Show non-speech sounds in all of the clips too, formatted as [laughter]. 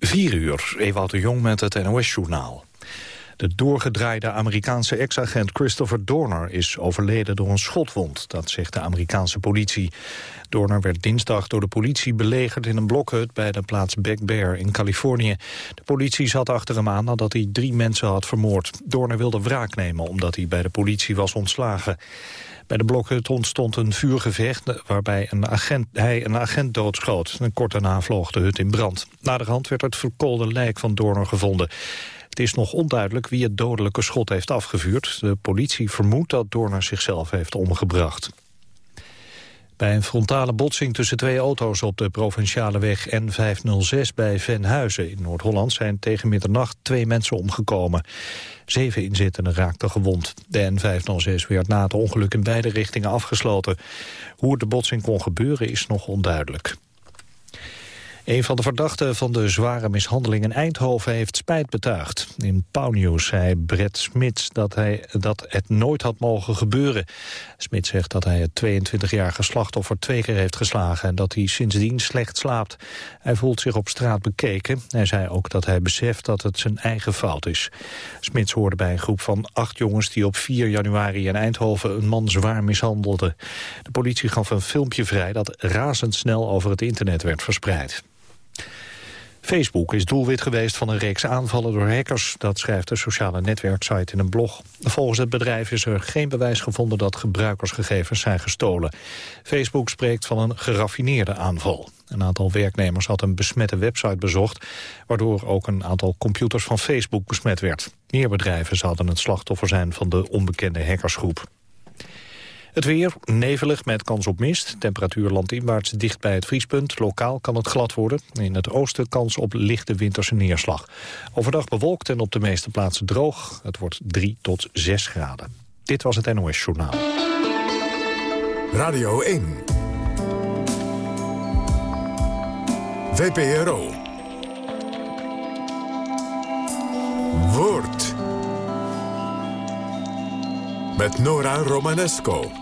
4 uur, Ewout de Jong met het NOS-journaal. De doorgedraaide Amerikaanse ex-agent Christopher Dorner is overleden door een schotwond, dat zegt de Amerikaanse politie. Dorner werd dinsdag door de politie belegerd in een blokhut bij de plaats Back Bear in Californië. De politie zat achter hem aan nadat hij drie mensen had vermoord. Dorner wilde wraak nemen omdat hij bij de politie was ontslagen. Bij de blokhut ontstond een vuurgevecht waarbij een agent, hij een agent doodschoot. En kort daarna vloog de hut in brand. Na de hand werd het verkoolde lijk van Dorner gevonden. Het is nog onduidelijk wie het dodelijke schot heeft afgevuurd. De politie vermoedt dat Dorner zichzelf heeft omgebracht. Bij een frontale botsing tussen twee auto's op de provinciale weg N506 bij Venhuizen in Noord-Holland zijn tegen middernacht twee mensen omgekomen. Zeven inzittenden raakten gewond. De N506 werd na het ongeluk in beide richtingen afgesloten. Hoe de botsing kon gebeuren is nog onduidelijk. Een van de verdachten van de zware mishandeling in Eindhoven heeft spijt betuigd. In Pauwnieuws zei Brett Smits dat, hij, dat het nooit had mogen gebeuren. Smits zegt dat hij het 22-jarige slachtoffer twee keer heeft geslagen... en dat hij sindsdien slecht slaapt. Hij voelt zich op straat bekeken. Hij zei ook dat hij beseft dat het zijn eigen fout is. Smits hoorde bij een groep van acht jongens die op 4 januari in Eindhoven een man zwaar mishandelden. De politie gaf een filmpje vrij dat razendsnel over het internet werd verspreid. Facebook is doelwit geweest van een reeks aanvallen door hackers. Dat schrijft de sociale netwerksite in een blog. Volgens het bedrijf is er geen bewijs gevonden dat gebruikersgegevens zijn gestolen. Facebook spreekt van een geraffineerde aanval. Een aantal werknemers had een besmette website bezocht... waardoor ook een aantal computers van Facebook besmet werd. Meer bedrijven zouden het slachtoffer zijn van de onbekende hackersgroep. Het weer, nevelig met kans op mist. Temperatuur landinwaarts dicht bij het vriespunt. Lokaal kan het glad worden. In het oosten kans op lichte winterse neerslag. Overdag bewolkt en op de meeste plaatsen droog. Het wordt 3 tot 6 graden. Dit was het NOS Journaal. Radio 1. VPRO. Woord. Met Nora Romanesco.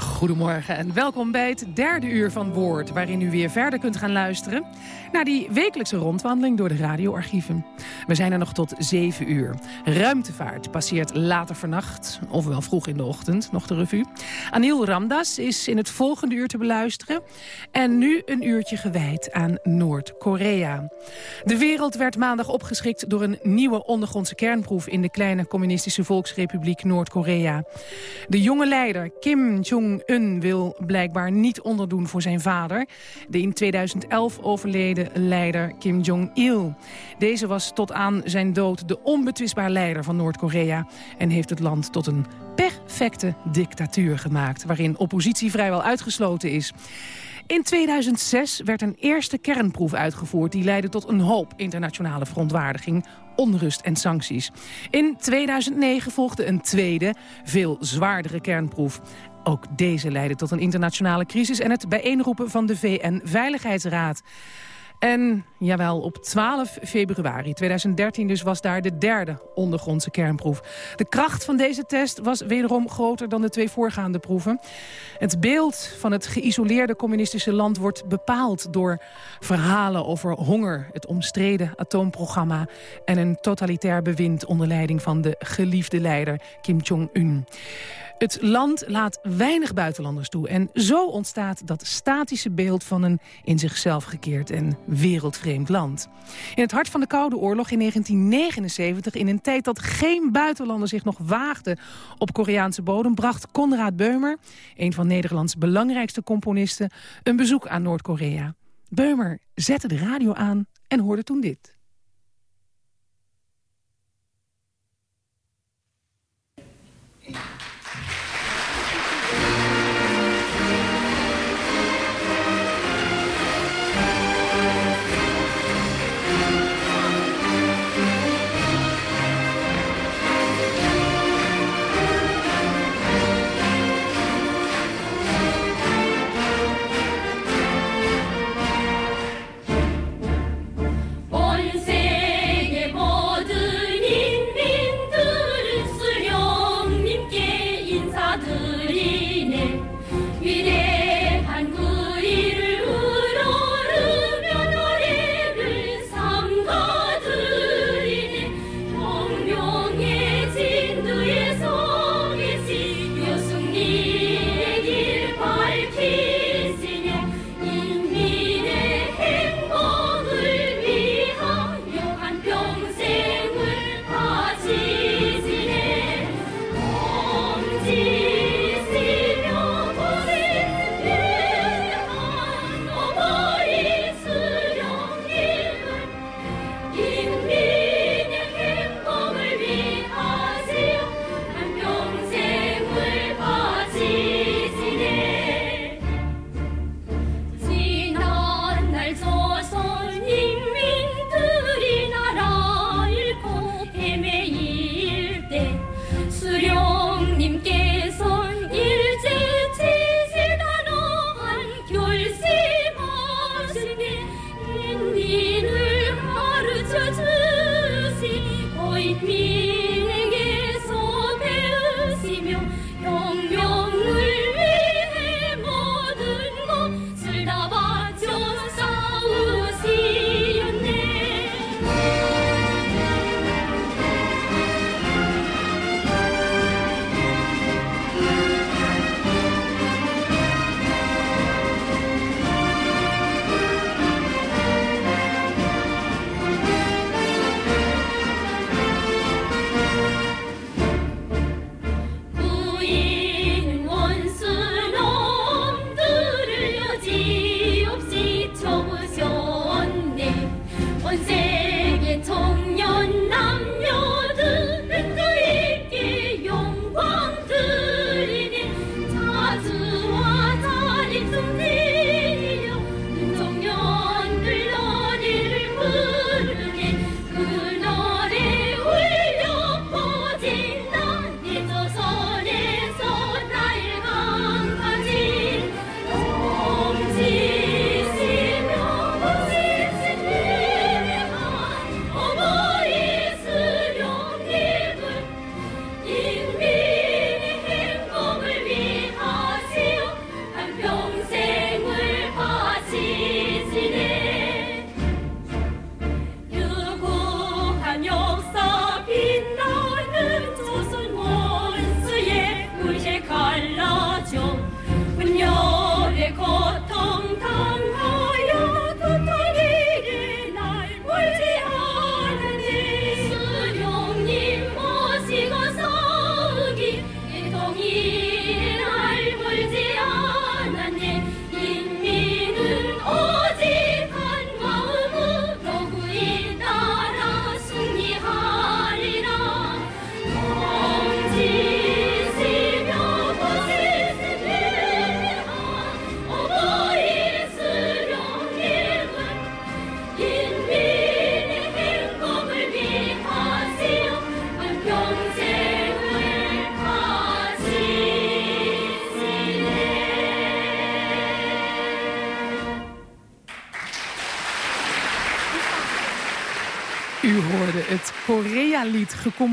Goedemorgen en welkom bij het derde uur van Woord... waarin u weer verder kunt gaan luisteren naar die wekelijkse rondwandeling door de radioarchieven. We zijn er nog tot zeven uur. Ruimtevaart passeert later vannacht, ofwel vroeg in de ochtend, nog de revue. Anil Ramdas is in het volgende uur te beluisteren. En nu een uurtje gewijd aan Noord-Korea. De wereld werd maandag opgeschrikt door een nieuwe ondergrondse kernproef... in de kleine communistische volksrepubliek Noord-Korea. De jonge leider Kim Jong-un wil blijkbaar niet onderdoen voor zijn vader... de in 2011 overleden leider Kim Jong-il. Deze was tot aan zijn dood de onbetwistbaar leider van Noord-Korea... en heeft het land tot een perfecte dictatuur gemaakt... waarin oppositie vrijwel uitgesloten is. In 2006 werd een eerste kernproef uitgevoerd... die leidde tot een hoop internationale verontwaardiging, onrust en sancties. In 2009 volgde een tweede, veel zwaardere kernproef. Ook deze leidde tot een internationale crisis... en het bijeenroepen van de VN-veiligheidsraad. En jawel, op 12 februari 2013 dus was daar de derde ondergrondse kernproef. De kracht van deze test was wederom groter dan de twee voorgaande proeven. Het beeld van het geïsoleerde communistische land wordt bepaald door verhalen over honger, het omstreden atoomprogramma en een totalitair bewind onder leiding van de geliefde leider Kim Jong-un. Het land laat weinig buitenlanders toe. En zo ontstaat dat statische beeld van een in zichzelf gekeerd en wereldvreemd land. In het hart van de Koude Oorlog in 1979, in een tijd dat geen buitenlander zich nog waagde op Koreaanse bodem, bracht Konrad Beumer, een van Nederlands belangrijkste componisten, een bezoek aan Noord-Korea. Beumer zette de radio aan en hoorde toen dit.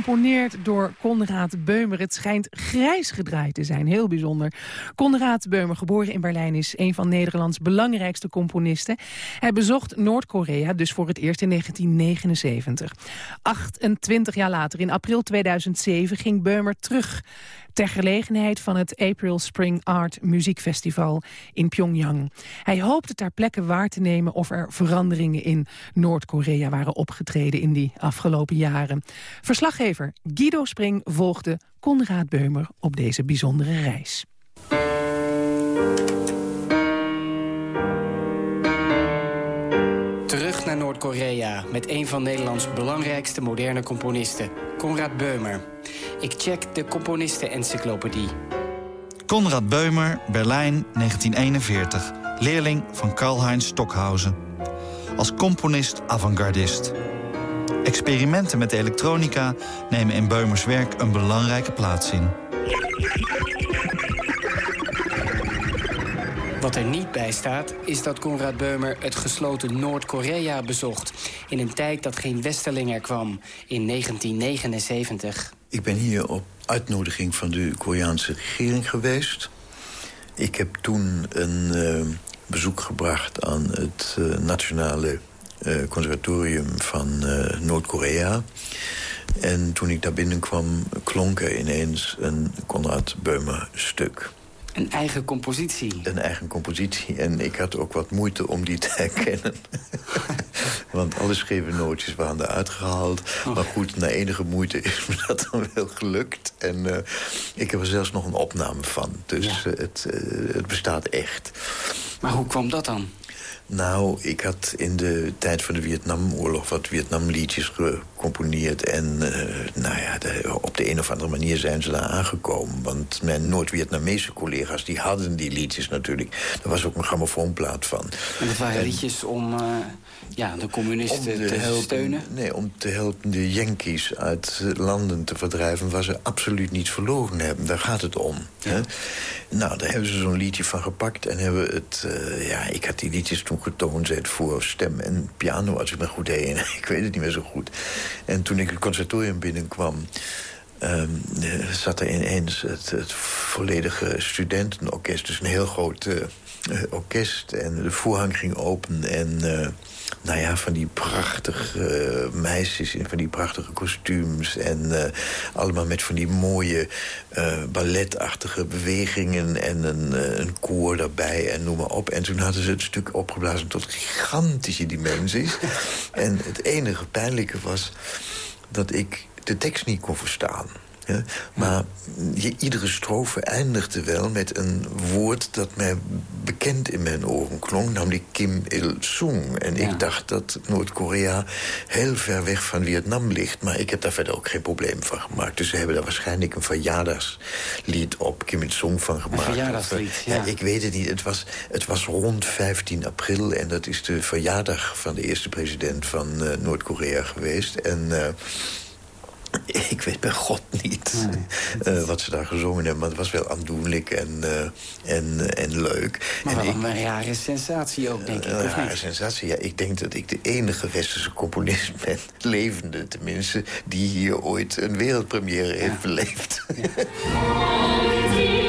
Gecomponeerd door Konrad Beumer. Het schijnt grijs gedraaid te zijn, heel bijzonder. Konrad Beumer, geboren in Berlijn, is een van Nederlands belangrijkste componisten. Hij bezocht Noord-Korea dus voor het eerst in 1979. 28 jaar later, in april 2007, ging Beumer terug ter gelegenheid van het April Spring Art Muziekfestival in Pyongyang. Hij hoopte ter plekke waar te nemen of er veranderingen in Noord-Korea waren opgetreden in die afgelopen jaren. Verslaggever Guido Spring volgde Konrad Beumer op deze bijzondere reis. Noord-Korea met een van Nederlands belangrijkste moderne componisten, Konrad Beumer. Ik check de componisten-encyclopedie. Konrad Beumer, Berlijn, 1941. Leerling van Karl-Heinz Stockhausen. Als componist avant-gardist. Experimenten met elektronica nemen in Beumers werk een belangrijke plaats in. Wat er niet bij staat, is dat Konrad Beumer het gesloten Noord-Korea bezocht... in een tijd dat geen westerling er kwam, in 1979. Ik ben hier op uitnodiging van de Koreaanse regering geweest. Ik heb toen een uh, bezoek gebracht aan het uh, Nationale uh, Conservatorium van Noord-Korea... En toen ik daar binnenkwam, klonk er ineens een Konrad Beumer stuk. Een eigen compositie? Een eigen compositie. En ik had ook wat moeite om die te [laughs] herkennen. [laughs] Want alle scheve nootjes waren eruit gehaald. Oh. Maar goed, na enige moeite is me [laughs] dat dan wel gelukt. En uh, ik heb er zelfs nog een opname van. Dus ja. uh, het, uh, het bestaat echt. Maar hoe kwam dat dan? Nou, ik had in de tijd van de Vietnamoorlog wat Vietnamliedjes gecomponeerd. En uh, nou ja, de, op de een of andere manier zijn ze daar aangekomen. Want mijn Noord-Vietnamese collega's die hadden die liedjes natuurlijk. Daar was ook een grammofoonplaat van. En dat waren en, liedjes om uh, ja, de communisten te helpen, steunen? Nee, om te helpen de Yankees uit landen te verdrijven... waar ze absoluut niets verloren hebben. Daar gaat het om. Ja. Hè? Nou, daar hebben ze zo'n liedje van gepakt. En hebben het, uh, ja, ik had die liedjes toen getoond voor stem en piano, als ik me goed herinner. [laughs] ik weet het niet meer zo goed. En toen ik het conservatorium binnenkwam... Um, zat er ineens het, het volledige studentenorkest. Dus een heel groot uh, orkest. En de voorhang ging open en... Uh, nou ja, van die prachtige uh, meisjes in van die prachtige kostuums. En uh, allemaal met van die mooie uh, balletachtige bewegingen. En een, een koor daarbij en noem maar op. En toen hadden ze het stuk opgeblazen tot gigantische dimensies. [laughs] en het enige pijnlijke was dat ik de tekst niet kon verstaan. Maar je, iedere strofe eindigde wel met een woord dat mij bekend in mijn oren klonk, namelijk Kim Il-sung. En ik dacht dat Noord-Korea heel ver weg van Vietnam ligt. Maar ik heb daar verder ook geen probleem van gemaakt. Dus ze hebben daar waarschijnlijk een verjaardagslied op Kim Il-sung van gemaakt. Een verjaardagslied, ja. Ik weet het niet. Het was, het was rond 15 april en dat is de verjaardag van de eerste president van uh, Noord-Korea geweest. En... Uh, [laughs] ik weet bij God niet nee. uh, wat ze daar gezongen hebben. Maar het was wel aandoenlijk en, uh, en, en leuk. Maar en wel een rare sensatie ook, denk ik. Een rare sensatie, ja. Ik denk dat ik de enige westerse componist [laughs] ben, levende tenminste... die hier ooit een wereldpremière heeft ja. beleefd. Ja. [laughs]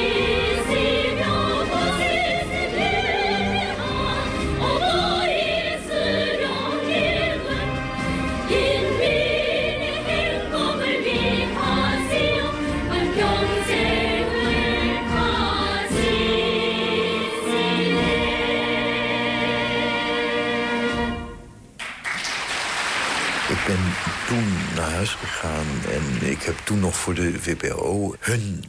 gegaan en ik heb toen nog voor de WPO hun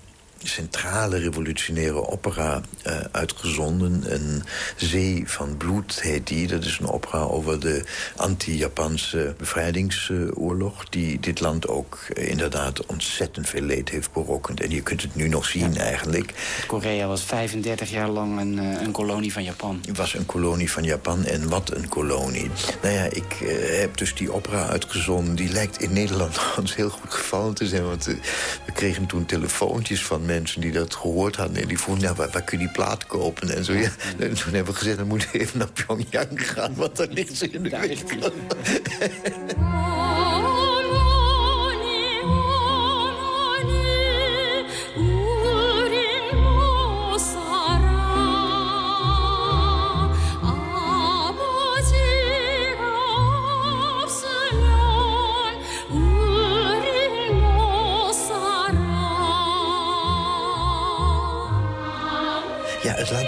centrale revolutionaire opera uh, uitgezonden. Een Zee van Bloed heet die. Dat is een opera over de anti-Japanse bevrijdingsoorlog... die dit land ook uh, inderdaad ontzettend veel leed heeft berokkend. En je kunt het nu nog zien ja. eigenlijk. Korea was 35 jaar lang een, uh, een, kolonie van Japan. Het was een kolonie van Japan en wat een kolonie. Nou ja, ik heb dus die opera uitgezonden. Die lijkt in Nederland [laughs] ons heel goed gevallen te zijn. Want we kregen toen telefoontjes van mensen die dat gehoord hadden. En die vroegen, nou, waar, waar kun je die plaat kopen? En zo, ja. En toen hebben we gezegd, dan moeten we even naar Pyongyang gaan. Want daar ligt ze in de winkel.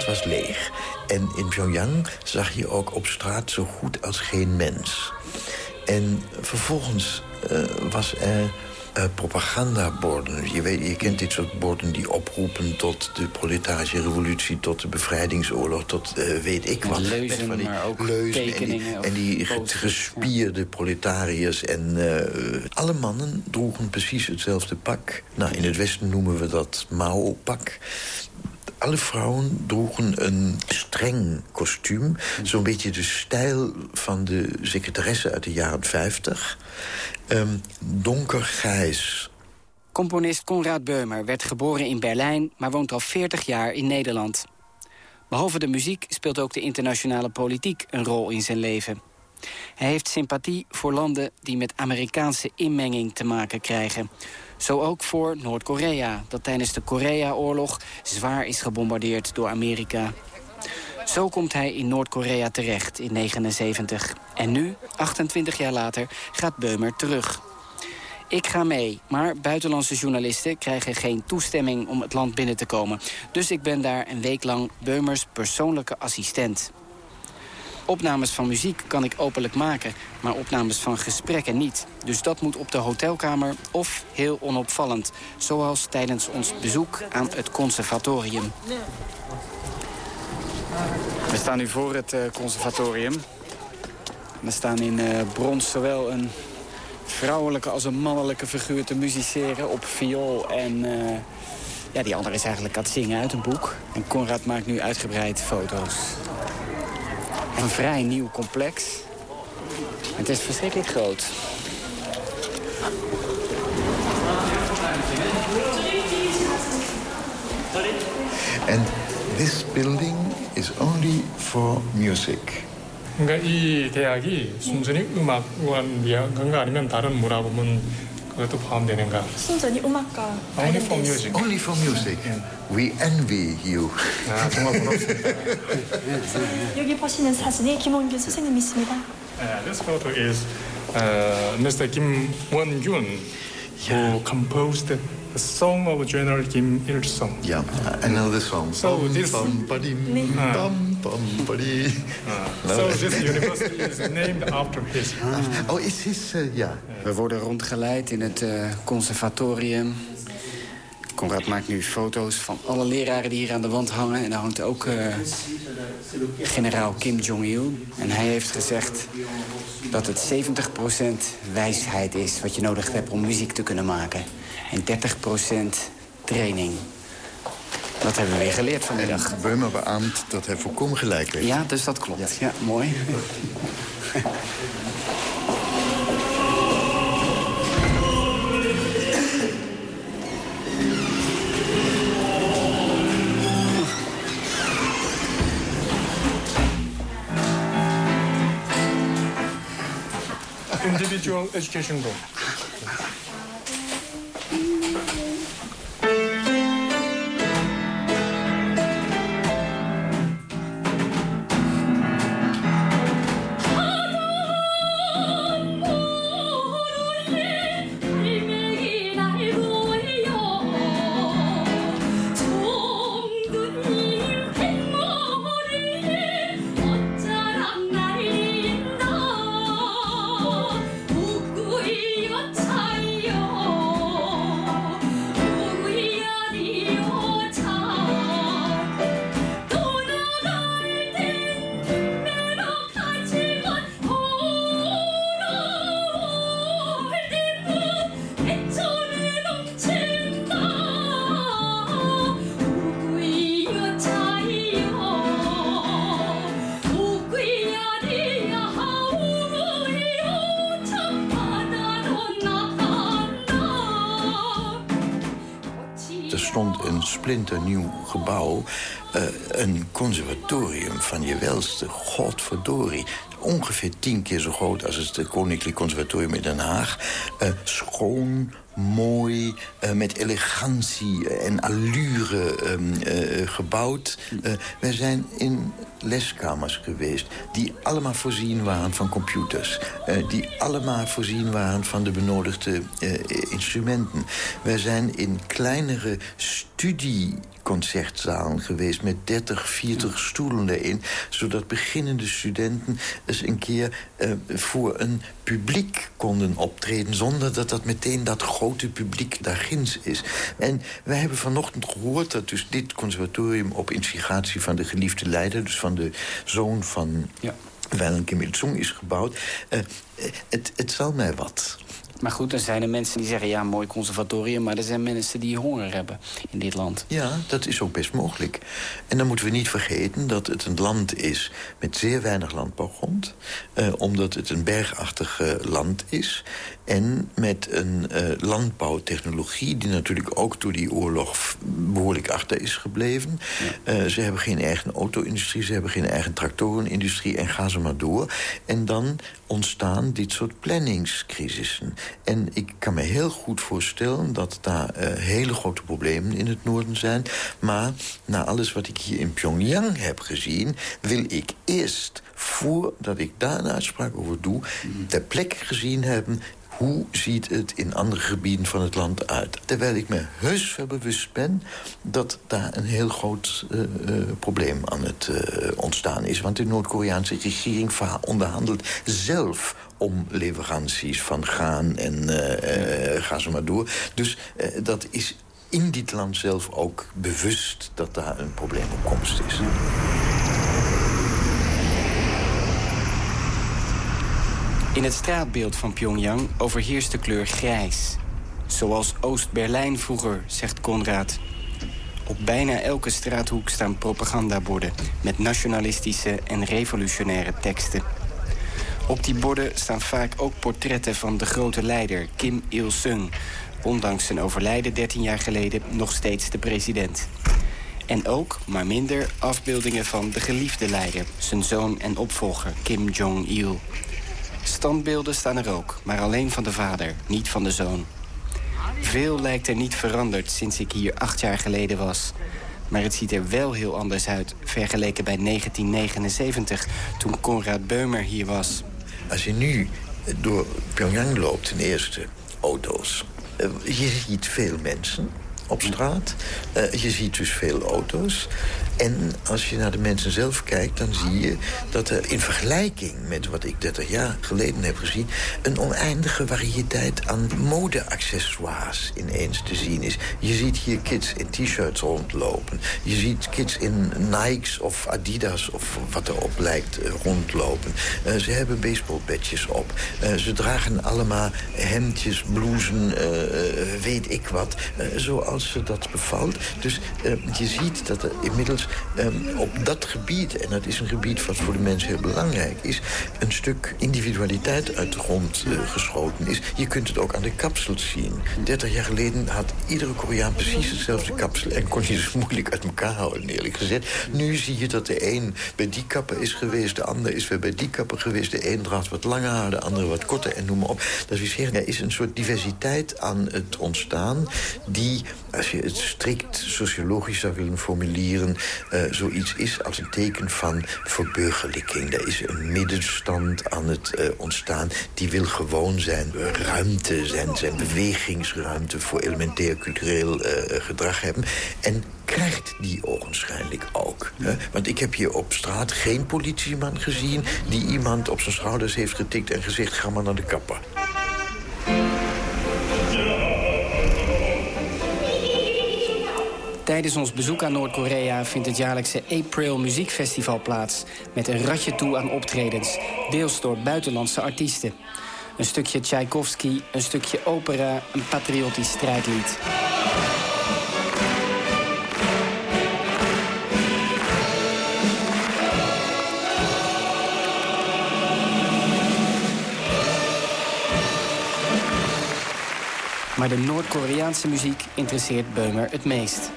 Was leeg. En in Pyongyang zag je ook op straat zo goed als geen mens. En vervolgens uh, was er uh, propagandaborden. Je, weet, je kent dit soort borden die oproepen tot de proletarische revolutie... tot de bevrijdingsoorlog, tot uh, weet ik wat. Leuzen, van die maar ook leuzen tekeningen. En die, en die gespierde proletariërs. En uh, alle mannen droegen precies hetzelfde pak. Nou, in het Westen noemen we dat Mao-pak alle vrouwen droegen een streng kostuum. Zo'n beetje de stijl van de secretaresse uit de jaren 50. Um, donkergrijs. Componist Konrad Beumer werd geboren in Berlijn... maar woont al 40 jaar in Nederland. Behalve de muziek speelt ook de internationale politiek een rol in zijn leven. Hij heeft sympathie voor landen die met Amerikaanse inmenging te maken krijgen. Zo ook voor Noord-Korea, dat tijdens de Korea-oorlog zwaar is gebombardeerd door Amerika. Zo komt hij in Noord-Korea terecht in 1979. En nu, 28 jaar later, gaat Beumer terug. Ik ga mee, maar buitenlandse journalisten krijgen geen toestemming om het land binnen te komen. Dus ik ben daar een week lang Beumers persoonlijke assistent. Opnames van muziek kan ik openlijk maken, maar opnames van gesprekken niet. Dus dat moet op de hotelkamer of heel onopvallend. Zoals tijdens ons bezoek aan het conservatorium. We staan nu voor het uh, conservatorium. Er staan in uh, brons zowel een vrouwelijke als een mannelijke figuur te musiceren op viool en... Uh, ja, die andere is eigenlijk aan het zingen uit een boek. En Conrad maakt nu uitgebreid foto's Een vrij nieuw complex. Het is verschrikkelijk groot. And this building is only for music. 그러니까 이 대학이 순전히 음악원이건가 아니면 다른 문화부문 그것도 포함되는가? 순전히 음악과 Only for music. Only for music. We envy you. 아, 정말 부럽습니다. 여기 보시는 사진이 김원균 선생님 있습니다. Uh, this photo is uh, Mr. Kim Won-gyun, who composed the song of General Kim Il-sung. Yeah, I know the song. So this- Bum, ba-dim, Ah. bum, ba-dee. So this university is named after his. Oh, is his... uh, ja. We worden rondgeleid in het eh, conservatorium. Conrad maakt nu foto's van alle leraren die hier aan de wand hangen. En daar hangt ook eh, generaal Kim Jong-il. En hij heeft gezegd dat het 70% wijsheid is... wat je nodig hebt om muziek te kunnen maken. En 30% training. Dat hebben we weer geleerd vanmiddag. Beumer beaamt dat hij volkomen gelijk heeft. Ja, dus dat klopt. Ja, mooi. Individual education room. Gebouw, eh, een conservatorium van je welste. Godverdorie. Ongeveer tien keer zo groot als het Koninklijk Conservatorium in Den Haag. Eh, schoon, mooi, eh, met elegantie en allure ehm, eh, gebouwd. Eh, wij zijn in leskamers geweest die allemaal voorzien waren van computers. eh, die allemaal voorzien waren van de benodigde eh, instrumenten. Wij zijn in kleinere studieconcertzalen geweest... met 30, 40 stoelen erin... zodat beginnende studenten eens een keer eh, voor een publiek konden optreden... zonder dat dat meteen dat grote publiek daar ginds is. En wij hebben vanochtend gehoord dat dus dit conservatorium... op instigatie van de geliefde leider, dus van de zoon van... Ja. Wijlen Kim Il-sung is gebouwd. Eh, eh, het, het zal mij wat. Maar goed, er zijn er mensen die zeggen... ja, mooi conservatorium, maar er zijn mensen die honger hebben in dit land. Ja, dat is ook best mogelijk. En dan moeten we niet vergeten dat het een land is met zeer weinig landbouwgrond. Eh, omdat het een bergachtig eh, land is. En met een eh, landbouwtechnologie die natuurlijk ook door die oorlog behoorlijk achter is gebleven. Eh, ze hebben geen eigen auto-industrie, ze hebben geen eigen tractorenindustrie en ga ze maar door. En dan ontstaan dit soort planningscrisissen. En ik kan me heel goed voorstellen dat daar eh, hele grote problemen in het noorden zijn. Maar na alles wat ik hier in Pyongyang heb gezien... wil ik eerst, voordat ik daar een uitspraak over doe... ter plekke gezien hebben... Hoe ziet het in andere gebieden van het land uit? Terwijl ik me heus bewust ben dat daar een heel groot eh, eh, probleem aan het eh, ontstaan is. Want de Noord-Koreaanse regering onderhandelt zelf om leveranties van graan en ga zo maar door. Dus dat is in dit land zelf ook bewust dat daar een probleem op komst is. In het straatbeeld van Pyongyang overheerst de kleur grijs. Zoals Oost-Berlijn vroeger, zegt Konrad. Op bijna elke straathoek staan propagandaborden... met nationalistische en revolutionaire teksten. Op die borden staan vaak ook portretten van de grote leider Kim Il-sung... ondanks zijn overlijden 13 jaar geleden nog steeds de president. En ook, maar minder, afbeeldingen van de geliefde leider... zijn zoon en opvolger Kim Jong-il. Standbeelden staan er ook, maar alleen van de vader, niet van de zoon. Veel lijkt er niet veranderd sinds ik hier acht jaar geleden was. Maar het ziet er wel heel anders uit, vergeleken bij 1979... toen Konrad Beumer hier was. Als je nu door Pyongyang loopt in eerste auto's... eh, je ziet veel mensen op straat. Eh, je ziet dus veel auto's. En als je naar de mensen zelf kijkt, dan zie je dat er in vergelijking met wat ik 30 jaar geleden heb gezien, een oneindige variëteit aan mode-accessoires ineens te zien is. Je ziet hier kids in t-shirts rondlopen. Je ziet kids in Nikes of Adidas of wat erop lijkt eh, rondlopen. Eh, ze hebben baseballbedjes op. Ze dragen allemaal hemdjes, blousen, eh, weet ik wat, eh, zoals ze dat bevalt. Dus eh, je ziet dat er inmiddels ehm, op dat gebied, en dat is een gebied wat voor de mens heel belangrijk is, een stuk individualiteit uit de grond eh, geschoten is. Je kunt het ook aan de kapsels zien. 30 jaar geleden had iedere Koreaan precies hetzelfde kapsel en kon je ze [laughs] moeilijk uit elkaar houden, eerlijk gezegd. Nu zie je dat de een bij die kapper is geweest, de ander is weer bij die kapper geweest. De een draagt wat langer haar, de andere wat korter en noem maar op. Dat zeggen, er is een soort diversiteit aan het ontstaan die, als je het strikt sociologisch zou willen formuleren, eh, zoiets is als een teken van verburgerlijking. Er is een middenstand aan het eh, ontstaan die wil gewoon zijn ruimte, zijn, zijn bewegingsruimte voor elementair cultureel eh, gedrag hebben. En krijgt die ogenschijnlijk ook. Hè? Want ik heb hier op straat geen politieman gezien... die iemand op zijn schouders heeft getikt en gezegd... ga maar naar de kapper. Tijdens ons bezoek aan Noord-Korea vindt het jaarlijkse April Muziekfestival plaats... met een ratje toe aan optredens, deels door buitenlandse artiesten. Een stukje Tchaikovsky, een stukje opera, een patriotisch strijdlied. Maar de Noord-Koreaanse muziek interesseert Beumer het meest.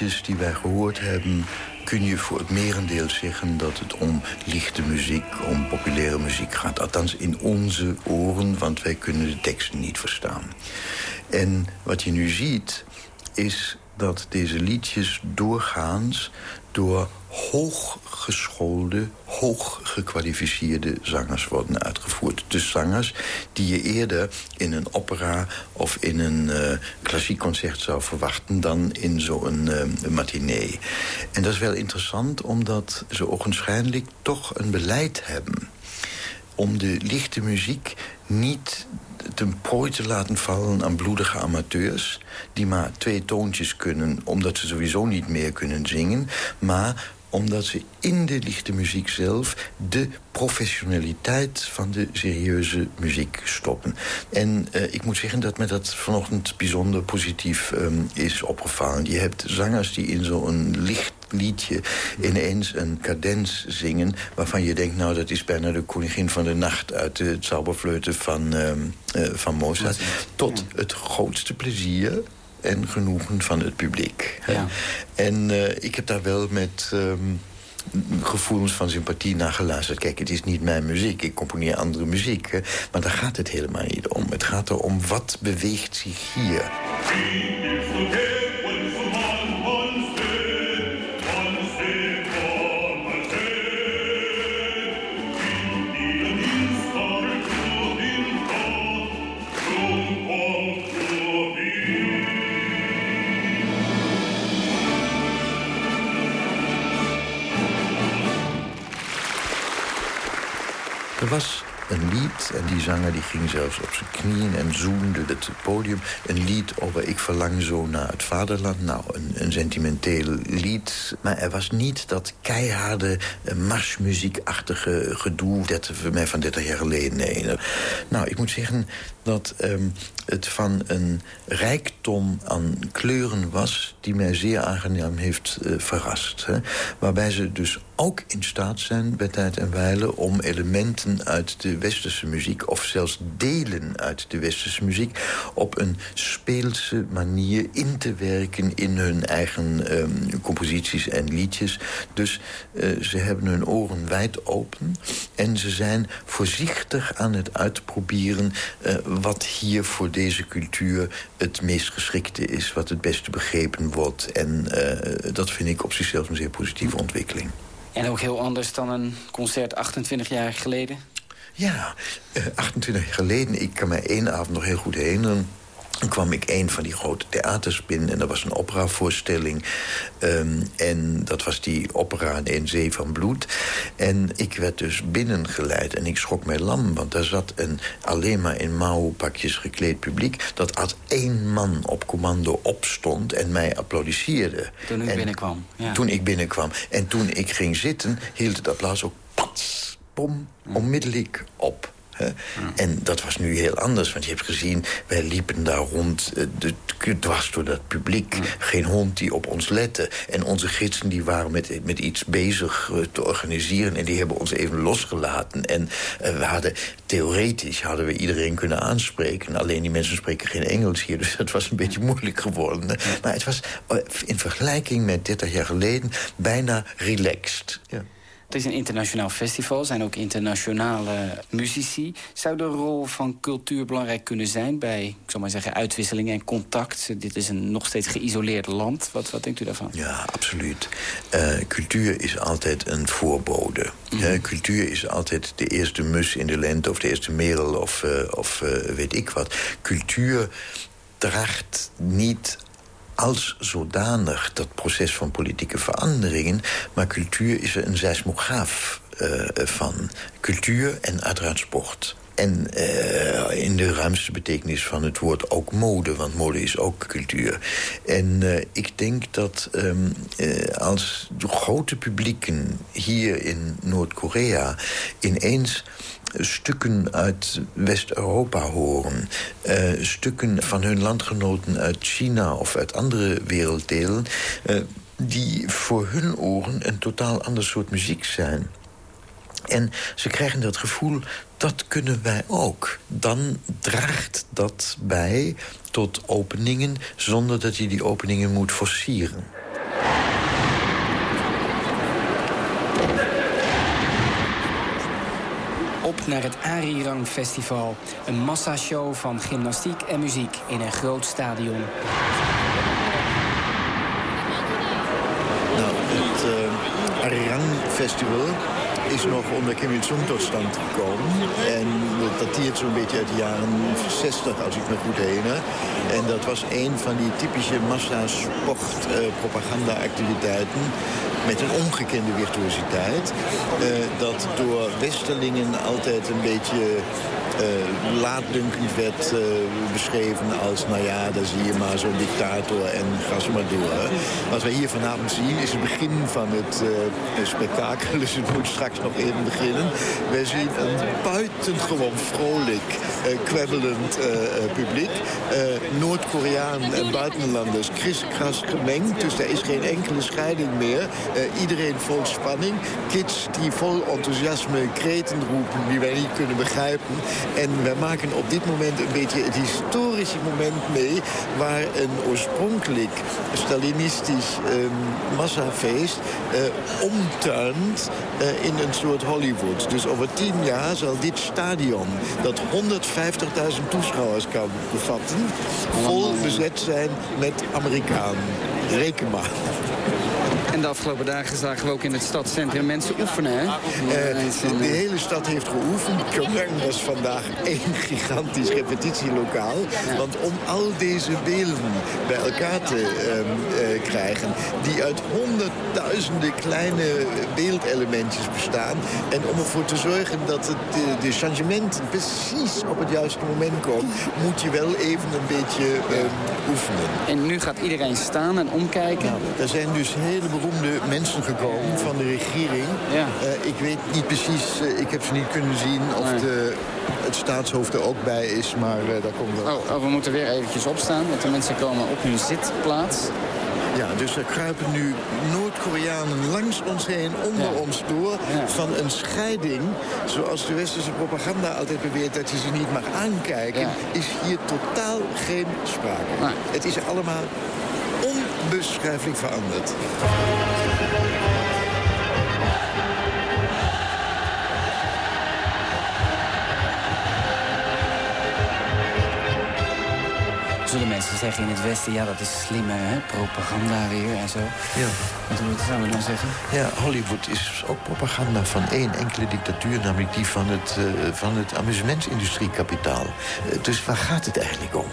Die wij gehoord hebben... kun je voor het merendeel zeggen dat het om lichte muziek... om populaire muziek gaat. Althans in onze oren, want wij kunnen de teksten niet verstaan. En wat je nu ziet, is dat deze liedjes doorgaans... door hooggeschoolde, hooggekwalificeerde zangers worden uitgevoerd. Dus zangers die je eerder in een opera of in een eh, klassiek concert zou verwachten... dan in zo'n uh, matinee. En dat is wel interessant, omdat ze ogenschijnlijk toch een beleid hebben om de lichte muziek niet ten prooi te laten vallen aan bloedige amateurs... die maar twee toontjes kunnen, omdat ze sowieso niet meer kunnen zingen... maar omdat ze in de lichte muziek zelf de professionaliteit van de serieuze muziek stoppen. En uh, ik moet zeggen dat me dat vanochtend bijzonder positief um, is opgevallen. Je hebt zangers die in zo'n licht liedje ineens een cadens zingen... waarvan je denkt, nou, dat is bijna de koningin van de nacht... uit de zauberfleuten van, uh, van Mozart. Tot het grootste plezier en genoegen van het publiek. Ja. En uh, ik heb daar wel met... Um, gevoelens van sympathie naar geluisterd. Kijk, het is niet mijn muziek, ik componeer andere muziek. Hè? Maar daar gaat het helemaal niet om. Het gaat erom wat beweegt zich hier. Was een lied. En die zanger die ging zelfs op zijn knieën en zoende het podium. Een lied over ik verlang zo naar het vaderland. Nou, een, sentimenteel lied. Maar er was niet dat keiharde uh, marsmuziekachtige gedoe... dat we mij van 30 jaar geleden... Nee, nou, ik moet zeggen dat um, het van een rijkdom aan kleuren was... die mij zeer aangenaam heeft uh, verrast. Hè? Waarbij ze dus ook in staat zijn, bij tijd en wijle... om elementen uit de westerse muziek... of zelfs delen uit de westerse muziek... op een speelse manier in te werken in hun eigen um, composities en liedjes. Dus uh, ze hebben hun oren wijd open... en ze zijn voorzichtig aan het uitproberen... Uh, wat hier voor deze cultuur het meest geschikte is... wat het beste begrepen wordt. En uh, dat vind ik op zichzelf een zeer positieve ontwikkeling. En ook heel anders dan een concert 28 jaar geleden? Ja, uh, 28 jaar geleden. Ik kan me één avond nog heel goed herinneren. Kwam ik een van die grote theaters binnen en er was een operavoorstelling. Um, en dat was die opera In Zee van Bloed. En ik werd dus binnengeleid en ik schrok mij lam... want daar zat een alleen maar in mouwpakjes gekleed publiek... dat als één man op commando opstond en mij applaudisseerde. Toen u en binnenkwam. Ja. Toen ik binnenkwam. En toen ik ging zitten, hield het applaus ook pats, bom, onmiddellijk op. Ja. En dat was nu heel anders, want je hebt gezien... wij liepen daar rond, uh, dwars door dat publiek. Ja. Geen hond die op ons lette. En onze gidsen die waren met, met iets bezig uh, te organiseren... en die hebben ons even losgelaten. En uh, we hadden, theoretisch hadden we iedereen kunnen aanspreken. Alleen die mensen spreken geen Engels hier, [laughs] dus dat was een beetje moeilijk geworden. Ja. Maar het was in vergelijking met 30 jaar geleden bijna relaxed. Ja. Het is een internationaal festival, zijn ook internationale muzici. Zou de rol van cultuur belangrijk kunnen zijn bij, ik zal maar zeggen, uitwisseling en contact? Dit is een nog steeds geïsoleerd land. Wat, wat denkt u daarvan? Ja, absoluut. Uh, cultuur is altijd een voorbode. Mm uh, cultuur is altijd de eerste mus in de lente of de eerste merel of, uh, of weet ik wat. Cultuur draagt niet als zodanig dat proces van politieke veranderingen... maar cultuur is er een seismograaf uh, van. Cultuur en uiteraard sport. En uh, in de ruimste betekenis van het woord ook mode, want mode is ook cultuur. En uh, ik denk dat uh, als grote publieken hier in Noord-Korea ineens stukken uit West-Europa horen. Uh, stukken van hun landgenoten uit China of uit andere werelddelen... Uh, die voor hun oren een totaal ander soort muziek zijn. En ze krijgen dat gevoel, dat kunnen wij ook. Dan draagt dat bij tot openingen... zonder dat je die openingen moet forceren. Naar het Arirang Festival. Een massashow van gymnastiek en muziek in een groot stadion. Nou, het uh, Arirang Festival is nog onder Kim Il-sung tot stand gekomen. En dat dateert zo'n beetje uit de jaren 60, als ik me goed herinner. En dat was een van die typische massasport-propaganda-activiteiten... Met een ongekende virtuositeit. Uh, dat door Westerlingen altijd een beetje uh, laatdunkend werd uh, beschreven als... nou ja, daar zie je maar zo'n dictator en gas maar door. Wat wij hier vanavond zien is het begin van het uh, spektakel. Dus het moet straks nog even beginnen. Wij zien een buitengewoon vrolijk, kwebbelend publiek. Noord-Koreanen en buitenlanders kriskras gemengd. Dus er is geen enkele scheiding meer. iedereen vol spanning. Kids die vol enthousiasme kreten roepen die wij niet kunnen begrijpen. En we maken op dit moment een beetje het historische moment mee... waar een oorspronkelijk Stalinistisch um, massafeest uh, omtuint uh, in een soort Hollywood. Dus over tien jaar zal dit stadion, dat 150.000 toeschouwers kan bevatten... vol bezet zijn met Amerikanen. Reken maar. En de afgelopen dagen zagen we ook in het stadscentrum mensen oefenen, hè? Eh, de hele stad heeft geoefend. Pyongyang was vandaag één gigantisch repetitielokaal. Want om al deze beelden bij elkaar te ehm, eh, krijgen... die uit honderdduizenden kleine beeldelementjes bestaan... en om ervoor te zorgen dat het, de, de changementen precies op het juiste moment komt... moet je wel even een beetje ehm, oefenen. En nu gaat iedereen staan en omkijken. Er zijn dus hele beroemde mensen gekomen van de regering. Ja. Eh, ik weet niet precies, eh, ik heb ze niet kunnen zien of Nee. de, het staatshoofd er ook bij is, maar eh, daar komt wel. Oh, oh, we moeten weer eventjes opstaan, want de mensen komen op hun zitplaats. Ja, dus er kruipen nu Noord-Koreanen langs ons heen, onder Ja. ons door... Ja. van een scheiding, zoals de westerse propaganda altijd beweert... dat je ze niet mag aankijken, Ja. is hier totaal geen sprake. Nee. Het is allemaal onbeschrijfelijk veranderd. Zullen mensen zeggen in het Westen, ja, dat is slimme hè? propaganda weer en zo. Ja. Wat zouden we dan zeggen? Ja, Hollywood is ook propaganda van één enkele dictatuur... namelijk die van het, eh, van het amusementsindustriekapitaal. Eh, dus waar gaat het eigenlijk om?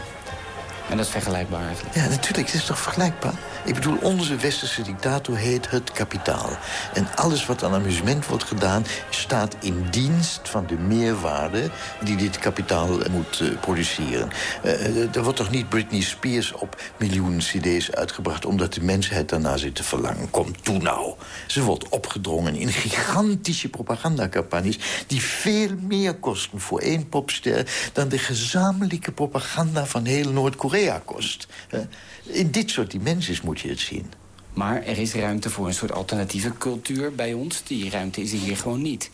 En dat is vergelijkbaar eigenlijk. Ja, natuurlijk, het is toch vergelijkbaar? Ik bedoel, onze westerse dictator heet het kapitaal. En alles wat aan amusement wordt gedaan... staat in dienst van de meerwaarde die dit kapitaal moet eh, produceren. Eh, er wordt toch niet Britney Spears op miljoenen cd's uitgebracht... omdat de mensheid daarna zit te verlangen. Kom toe nou. Ze wordt opgedrongen in gigantische propagandacampagnes... die veel meer kosten voor één popster... dan de gezamenlijke propaganda van heel Noord-Korea kost. Eh, In dit soort dimensies moet je het zien. Maar er is ruimte voor een soort alternatieve cultuur bij ons. Die ruimte is er hier gewoon niet.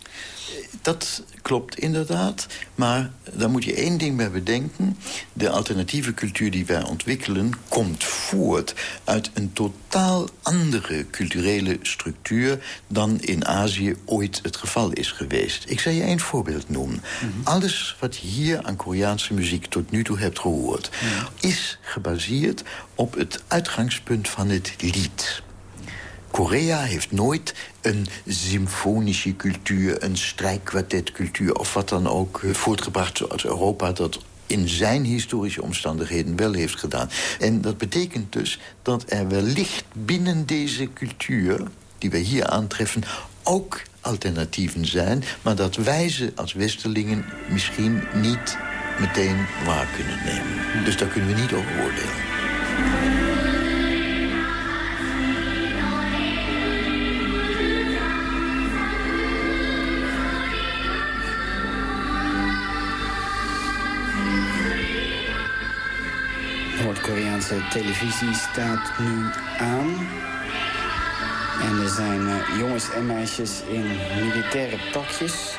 Dat klopt inderdaad, maar daar moet je één ding bij bedenken. De alternatieve cultuur die wij ontwikkelen... komt voort uit een totaal andere culturele structuur... dan in Azië ooit het geval is geweest. Ik zal je één voorbeeld noemen. Alles wat je hier aan Koreaanse muziek tot nu toe hebt gehoord... is gebaseerd op het uitgangspunt van het lied. Korea heeft nooit een symfonische cultuur, een strijkkwartetcultuur of wat dan ook eh, voortgebracht zoals Europa dat in zijn historische omstandigheden wel heeft gedaan. En dat betekent dus dat er wellicht binnen deze cultuur die wij hier aantreffen ook alternatieven zijn, maar dat wij ze als Westerlingen misschien niet meteen waar kunnen nemen. Dus daar kunnen we niet over oordelen. Noord-Koreaanse televisie staat nu aan. En er zijn eh, jongens en meisjes in militaire pakjes...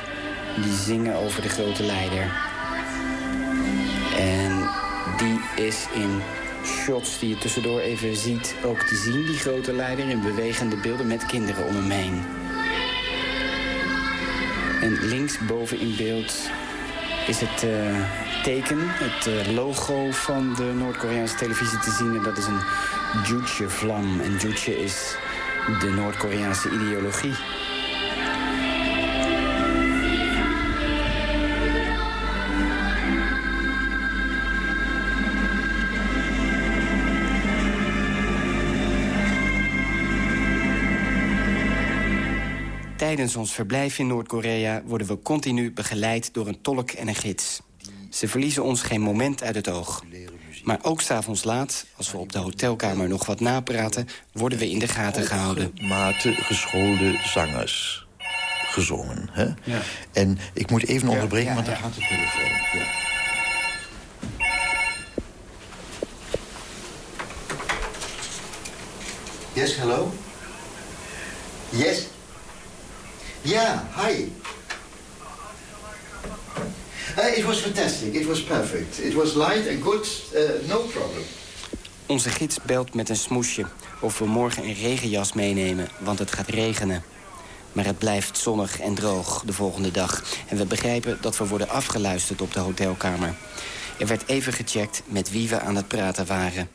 die zingen over de grote leider. En die is in shots die je tussendoor even ziet ook te zien, die grote leider... in bewegende beelden met kinderen om hem heen. En linksboven in beeld is het eh, teken, het eh, logo van de Noord-Koreaanse televisie te zien. En dat is een Juche-vlam. En Juche is de Noord-Koreaanse ideologie. Tijdens ons verblijf in Noord-Korea worden we continu begeleid door een tolk en een gids. Ze verliezen ons geen moment uit het oog. Maar ook s'avonds laat, als we op de hotelkamer nog wat napraten... worden we in de gaten gehouden. Mate geschoolde zangers gezongen. Hè? Ja. En ik moet even onderbreken, ja, want daar gaat de telefoon. Ja. Yes, hello? Yes? Yeah, hi. Uh, it was fantastic. It was perfect. It was light and good. Uh, no problem. Onze gids belt met een smoesje of we morgen een regenjas meenemen, want het gaat regenen. Maar het blijft zonnig en droog de volgende dag. En we begrijpen dat we worden afgeluisterd op de hotelkamer. Er werd even gecheckt met wie we aan het praten waren.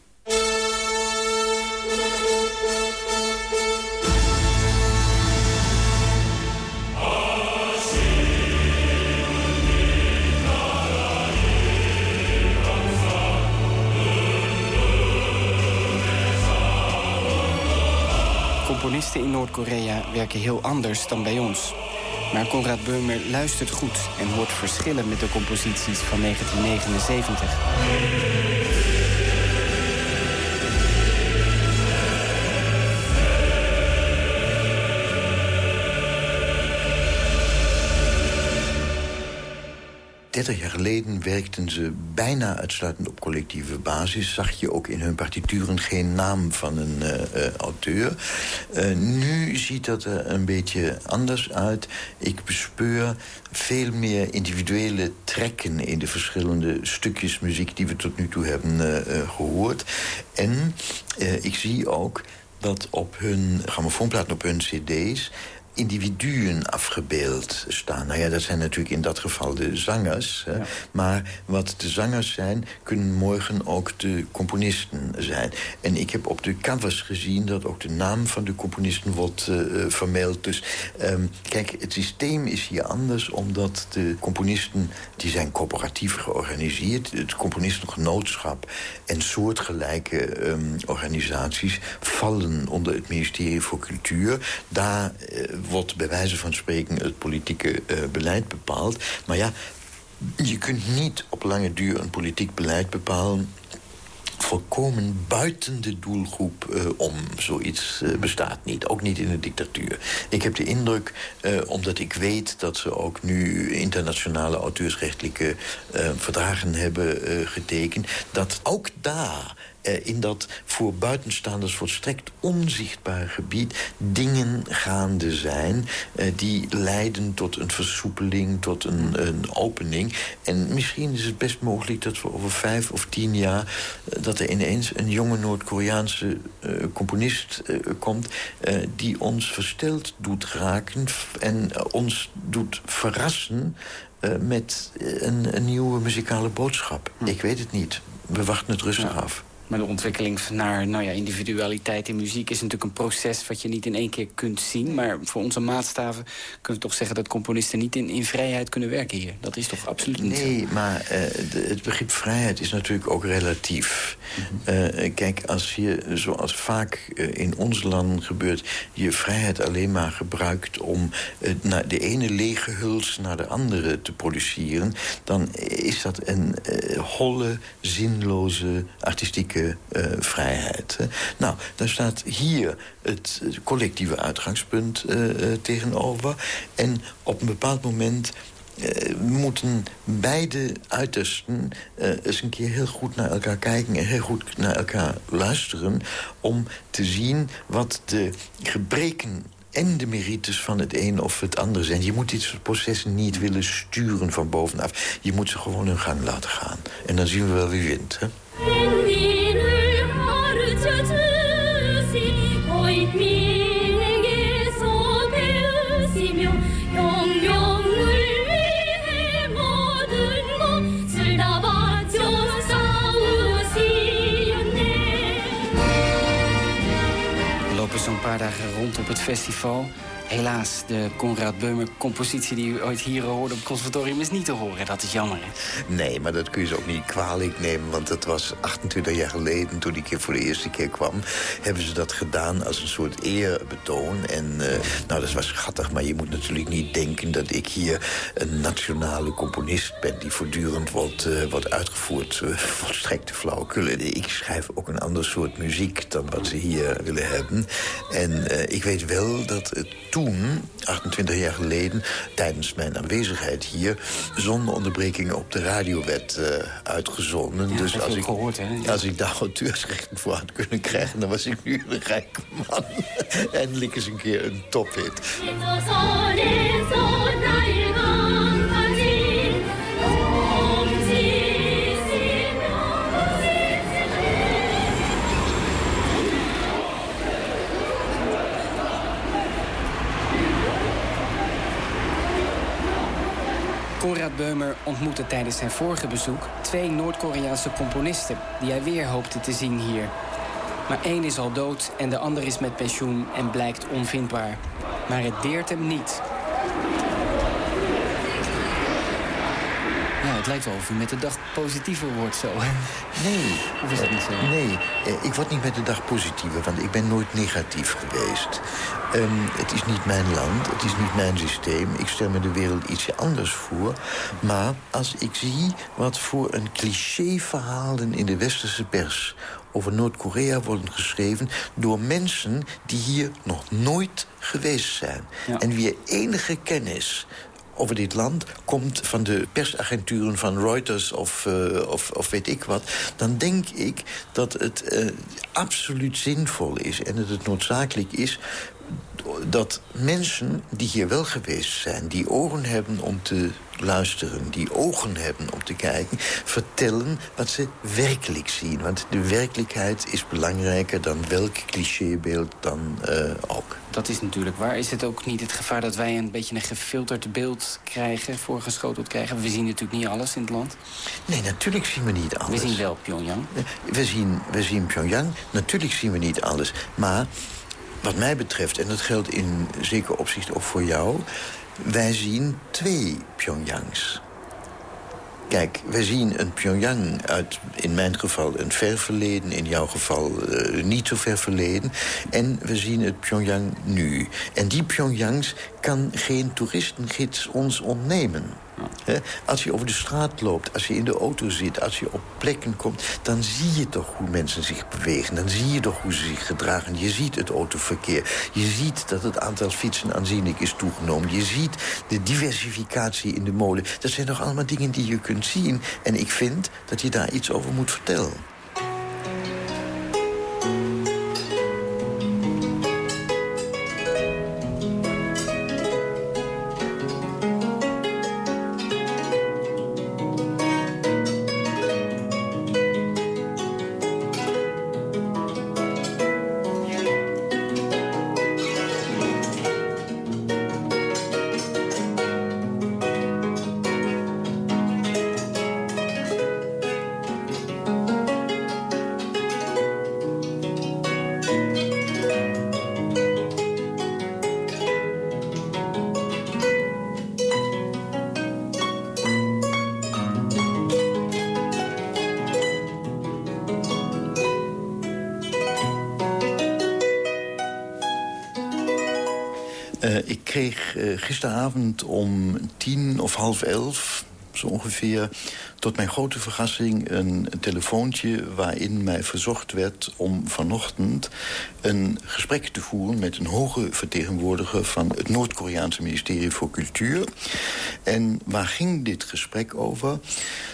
Componisten in Noord-Korea werken heel anders dan bij ons. Maar Konrad Beumer luistert goed en hoort verschillen met de composities van 1979. Dertig jaar geleden werkten ze bijna uitsluitend op collectieve basis. Zag je ook in hun partituren geen naam van een uh, uh, auteur. Uh, nu ziet dat er een beetje anders uit. Ik bespeur veel meer individuele trekken in de verschillende stukjes muziek die we tot nu toe hebben gehoord. En ik zie ook dat op hun grammofoonplaten, op hun cd's individuen afgebeeld staan. Nou ja, dat zijn natuurlijk in dat geval de zangers. Ja. Maar wat de zangers zijn, kunnen morgen ook de componisten zijn. En ik heb op de covers gezien dat ook de naam van de componisten wordt uh, vermeld. Dus um, kijk, het systeem is hier anders... omdat de componisten, die zijn coöperatief georganiseerd. Het componistengenootschap en soortgelijke um, organisaties... vallen onder het ministerie voor Cultuur. Daar uh, wordt bij wijze van spreken het politieke uh, beleid bepaald. Maar ja, je kunt niet op lange duur een politiek beleid bepalen volkomen buiten de doelgroep uh, om. Zoiets uh, bestaat niet, ook niet in een dictatuur. Ik heb de indruk, omdat ik weet dat ze ook nu internationale auteursrechtelijke verdragen hebben getekend, dat ook daar in dat voor buitenstaanders volstrekt onzichtbare gebied dingen gaande zijn uh, die leiden tot een versoepeling, tot een, een, opening. En misschien is het best mogelijk dat we over vijf of tien jaar uh, dat er ineens een jonge Noord-Koreaanse componist komt die ons versteld doet raken en ons doet verrassen met een, een, nieuwe muzikale boodschap. Hm. Ik weet het niet. We wachten het rustig ja. af. Maar de ontwikkeling naar nou ja, individualiteit in muziek... is natuurlijk een proces wat je niet in één keer kunt zien. Maar voor onze maatstaven kunnen we toch zeggen... dat componisten niet in, in vrijheid kunnen werken hier. Dat is toch absoluut niet Nee, zo? maar uh, de, het begrip vrijheid is natuurlijk ook relatief. Mm -hmm. uh, kijk, als je, zoals vaak uh, in ons land gebeurt... je vrijheid alleen maar gebruikt om naar de ene lege huls... naar de andere te produceren... dan is dat een holle, zinloze, artistieke uh, vrijheid. Nou, daar staat hier het collectieve uitgangspunt uh, uh, tegenover. En op een bepaald moment moeten beide uitersten eens een keer heel goed naar elkaar kijken... en heel goed naar elkaar luisteren... om te zien wat de gebreken en de merites van het een of het ander zijn. Je moet dit soort processen niet willen sturen van bovenaf. Je moet ze gewoon hun gang laten gaan. En dan zien we wel wie wint, hè? Zo'n paar dagen rond op het festival. Helaas, de Konrad Beumer-compositie die u ooit hier hoorde op het conservatorium is niet te horen. Dat is jammer, hè? Nee, maar dat kun je ze ook niet kwalijk nemen. Want het was 28 jaar geleden, toen ik hier voor de eerste keer kwam... hebben ze dat gedaan als een soort eerbetoon. En uh, nou, dat was schattig, maar je moet natuurlijk niet denken... dat ik hier een nationale componist ben... die voortdurend wordt, uh, wordt uitgevoerd. Uh, volstrekte flauwekullen. Ik schrijf ook een ander soort muziek dan wat ze hier willen hebben. En ik weet wel dat het toen, 28 jaar geleden, tijdens mijn aanwezigheid hier... zonder onderbreking op de radio werd uh, uitgezonden. Ja, dus als ik, gehoord, hè? Ja. als ik daar auteursrechten voor had kunnen krijgen... dan was ik nu een rijke man. [laughs] Eindelijk eens een keer een tophit. Konrad Beumer ontmoette tijdens zijn vorige bezoek twee Noord-Koreaanse componisten die hij weer hoopte te zien hier. Maar één is al dood en de ander is met pensioen en blijkt onvindbaar. Maar het deert hem niet. Ja, het lijkt wel of u met de dag positiever wordt zo. [laughs] Nee. Of is dat niet zo? Nee, eh, ik word niet met de dag positiever, want ik ben nooit negatief geweest. Ehm, het is niet mijn land, het is niet mijn systeem. Ik stel me de wereld ietsje anders voor. Maar als ik zie wat voor een cliché-verhalen in de westerse pers over Noord-Korea worden geschreven door mensen die hier nog nooit geweest zijn. Ja. En wie enige kennis over dit land komt van de persagenturen van Reuters of, eh, of, of weet ik wat... dan denk ik dat het eh, absoluut zinvol is en dat het noodzakelijk is dat mensen die hier wel geweest zijn... die oren hebben om te luisteren, die ogen hebben om te kijken... vertellen wat ze werkelijk zien. Want de werkelijkheid is belangrijker dan welk clichébeeld dan eh, ook. Dat is natuurlijk waar. Is het ook niet het gevaar dat wij een beetje een gefilterd beeld krijgen... voorgeschoteld krijgen? We zien natuurlijk niet alles in het land. Nee, natuurlijk zien we niet alles. We zien wel Pyongyang. We zien, we zien Pyongyang. Natuurlijk zien we niet alles. Maar wat mij betreft, en dat geldt in zeker opzicht ook voor jou... wij zien twee Pyongyangs. Kijk, wij zien een Pyongyang uit, in mijn geval, een ver verleden... in jouw geval eh, niet zo ver verleden. En we zien het Pyongyang nu. En die Pyongyangs kan geen toeristengids ons ontnemen. Als je over de straat loopt, als je in de auto zit... als je op plekken komt, dan zie je toch hoe mensen zich bewegen. Dan zie je toch hoe ze zich gedragen. Je ziet het autoverkeer. Je ziet dat het aantal fietsen aanzienlijk is toegenomen. Je ziet de diversificatie in de mode. Dat zijn toch allemaal dingen die je kunt zien. En ik vind dat je daar iets over moet vertellen. Ik kreeg eh, gisteravond om tien of half elf, zo ongeveer... tot mijn grote verrassing een telefoontje waarin mij verzocht werd... om vanochtend een gesprek te voeren met een hoge vertegenwoordiger... van het Noord-Koreaanse ministerie voor Cultuur. En waar ging dit gesprek over?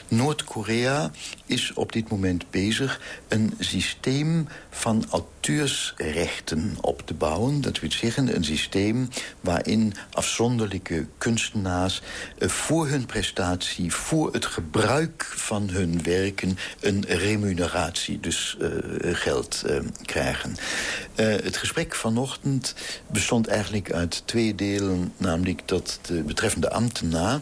Noord-Korea is op dit moment bezig een systeem van auteursrechten op te bouwen. Dat wil zeggen een systeem waarin afzonderlijke kunstenaars... eh, voor hun prestatie, voor het gebruik van hun werken... een remuneratie, dus eh, geld eh, krijgen. Het gesprek vanochtend bestond eigenlijk uit twee delen. Namelijk dat de betreffende ambtenaar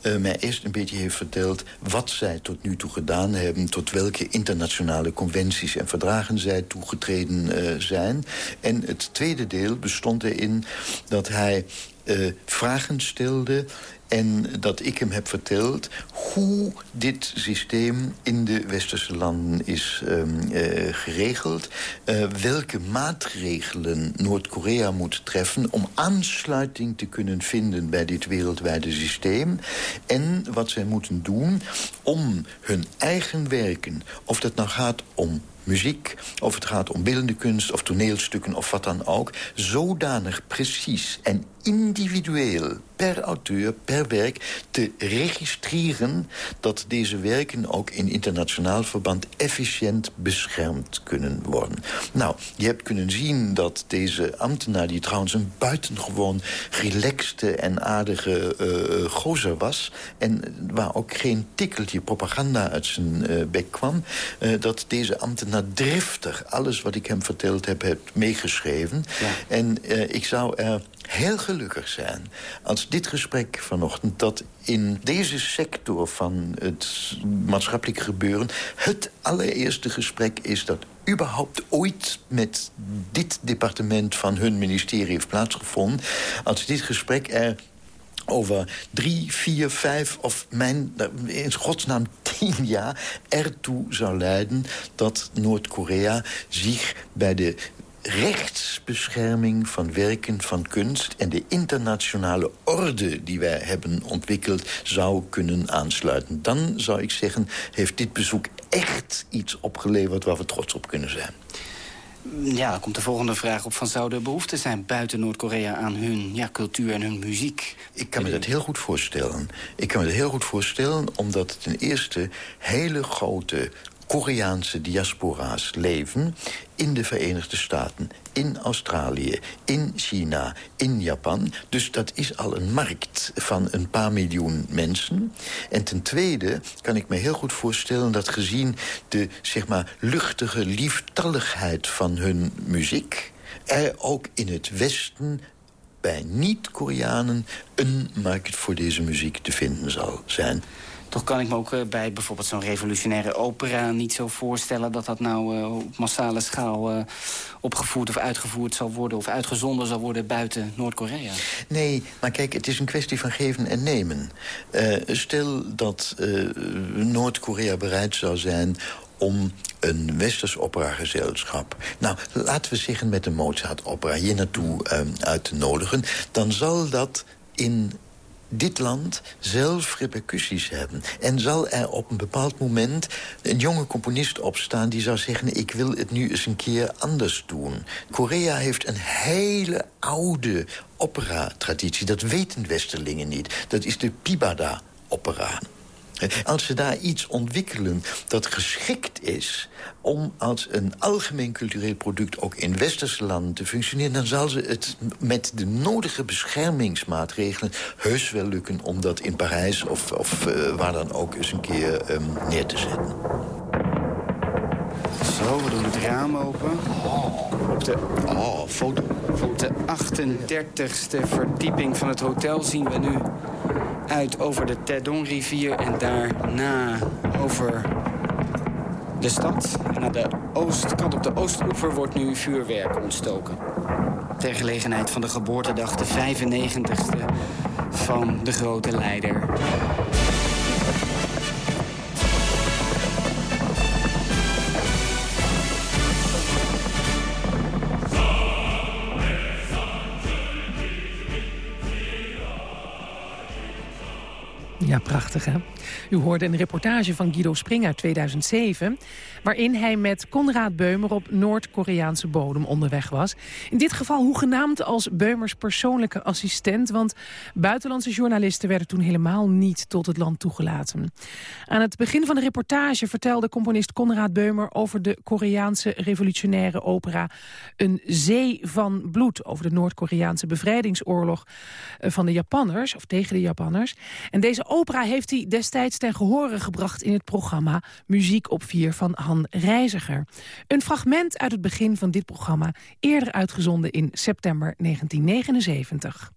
eh, mij eerst een beetje heeft verteld... wat zij tot nu toe gedaan hebben... tot welke internationale conventies en verdragen zij toegetreden eh, zijn. En het tweede deel bestond erin dat hij eh, vragen stelde... En dat ik hem heb verteld hoe dit systeem in de westerse landen is ehm, eh, geregeld. eh, welke maatregelen Noord-Korea moet treffen om aansluiting te kunnen vinden bij dit wereldwijde systeem. En wat zij moeten doen om hun eigen werken, of dat nou gaat om muziek, of het gaat om beeldende kunst of toneelstukken of wat dan ook... zodanig precies en individueel per auteur, per werk te registreren... dat deze werken ook in internationaal verband efficiënt beschermd kunnen worden. Nou, je hebt kunnen zien dat deze ambtenaar... die trouwens een buitengewoon relaxte en aardige uh, gozer was... en waar ook geen tikkeltje propaganda uit zijn uh, bek kwam... Uh, dat deze ambtenaar driftig alles wat ik hem verteld heb, heb meegeschreven. Ja. En ik zou er heel gelukkig zijn als dit gesprek vanochtend... dat in deze sector van het maatschappelijk gebeuren... het allereerste gesprek is dat überhaupt ooit met dit departement van hun ministerie heeft plaatsgevonden... als dit gesprek er over drie, vier, vijf of mijn, in godsnaam tien jaar ertoe zou leiden... dat Noord-Korea zich bij de rechtsbescherming van werken van kunst... en de internationale orde die wij hebben ontwikkeld... zou kunnen aansluiten. Dan zou ik zeggen, heeft dit bezoek echt iets opgeleverd... waar we trots op kunnen zijn. Ja, dan komt de volgende vraag op van... zou er behoefte zijn buiten Noord-Korea aan hun ja, cultuur en hun muziek? Ik kan me dat heel goed voorstellen. Ik kan me dat heel goed voorstellen omdat ten eerste hele grote Koreaanse diaspora's leven in de Verenigde Staten, in Australië, in China, in Japan. Dus dat is al een markt van een paar miljoen mensen. En ten tweede kan ik me heel goed voorstellen dat gezien de zeg maar, luchtige lieftalligheid van hun muziek... er ook in het Westen bij niet-Koreanen een markt voor deze muziek te vinden zal zijn. Toch kan ik me ook eh, bij bijvoorbeeld zo'n revolutionaire opera niet zo voorstellen... dat dat nou uh, op massale schaal uh, opgevoerd of uitgevoerd zal worden... of uitgezonden zal worden buiten Noord-Korea. Nee, maar kijk, het is een kwestie van geven en nemen. stel dat Noord-Korea bereid zou zijn om een westers operagezelschap... nou, laten we zeggen met een Mozart-opera hier naartoe uit te nodigen... dan zal dat in dit land zelf repercussies hebben. En zal er op een bepaald moment een jonge componist opstaan... die zou zeggen, ik wil het nu eens een keer anders doen. Korea heeft een hele oude opera-traditie. Dat weten Westerlingen niet. Dat is de Pibada-opera. Als ze daar iets ontwikkelen dat geschikt is om als een algemeen cultureel product ook in westerse landen te functioneren... dan zal ze het met de nodige beschermingsmaatregelen heus wel lukken... om dat in Parijs of, of uh, waar dan ook eens een keer um, neer te zetten. Zo, we doen het raam open. Op de, oh, foto. Op de 38e verdieping van het hotel zien we nu uit over de Tedong-rivier... en daarna over de stad. En aan de oostkant, op de oostoever, wordt nu vuurwerk ontstoken. Ter gelegenheid van de geboortedag, de 95ste van de grote leider. Ja, prachtig hè. U hoorde een reportage van Guido Spring uit 2007... waarin hij met Konrad Beumer op Noord-Koreaanse bodem onderweg was. In dit geval hoegenaamd als Beumers persoonlijke assistent... want buitenlandse journalisten werden toen helemaal niet tot het land toegelaten. Aan het begin van de reportage vertelde componist Konrad Beumer... over de Koreaanse revolutionaire opera Een Zee van Bloed... over de Noord-Koreaanse bevrijdingsoorlog eh, van de Japanners, of tegen de Japanners. En deze opera heeft hij destijds ten gehore gebracht in het programma Muziek op 4 van Han Reiziger. Een fragment uit het begin van dit programma, eerder uitgezonden in september 1979.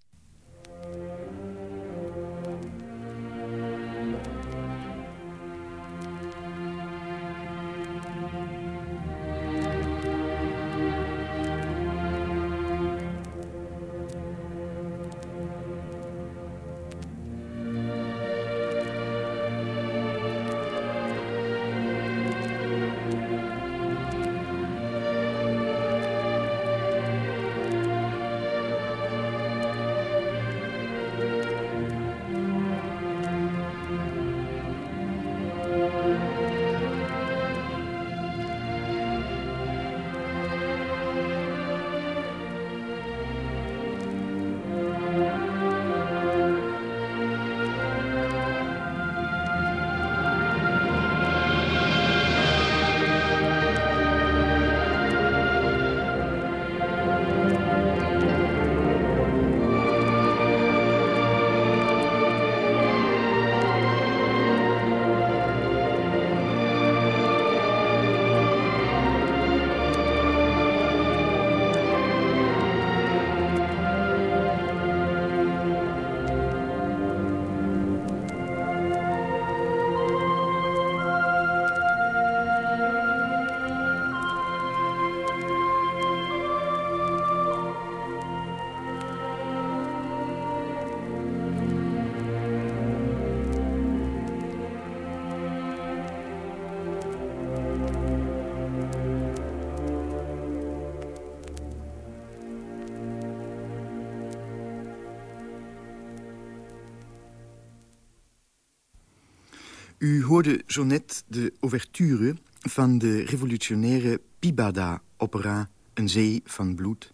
U hoorde zo net de ouverture van de revolutionaire Pibada-opera Een Zee van Bloed...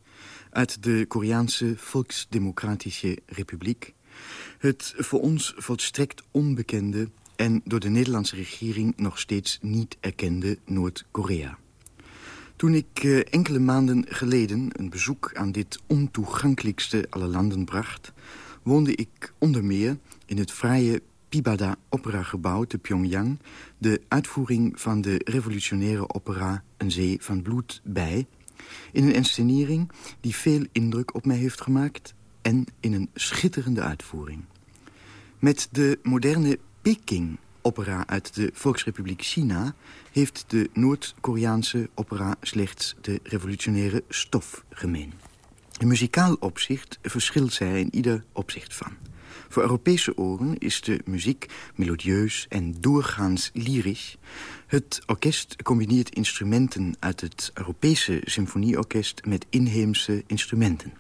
uit de Koreaanse Volksdemocratische Republiek. Het voor ons volstrekt onbekende en door de Nederlandse regering nog steeds niet erkende Noord-Korea. Toen ik eh, enkele maanden geleden een bezoek aan dit ontoegankelijkste aller landen bracht... woonde ik onder meer in het fraaie Pibada Operagebouw te Pyongyang... de uitvoering van de revolutionaire opera Een Zee van Bloed bij... in een inscenering die veel indruk op mij heeft gemaakt... en in een schitterende uitvoering. Met de moderne Peking opera uit de Volksrepubliek China... heeft de Noord-Koreaanse opera slechts de revolutionaire stof gemeen. In muzikaal opzicht verschilt zij in ieder opzicht van. Voor Europese oren is de muziek melodieus en doorgaans lyrisch. Het orkest combineert instrumenten uit het Europese symfonieorkest met inheemse instrumenten.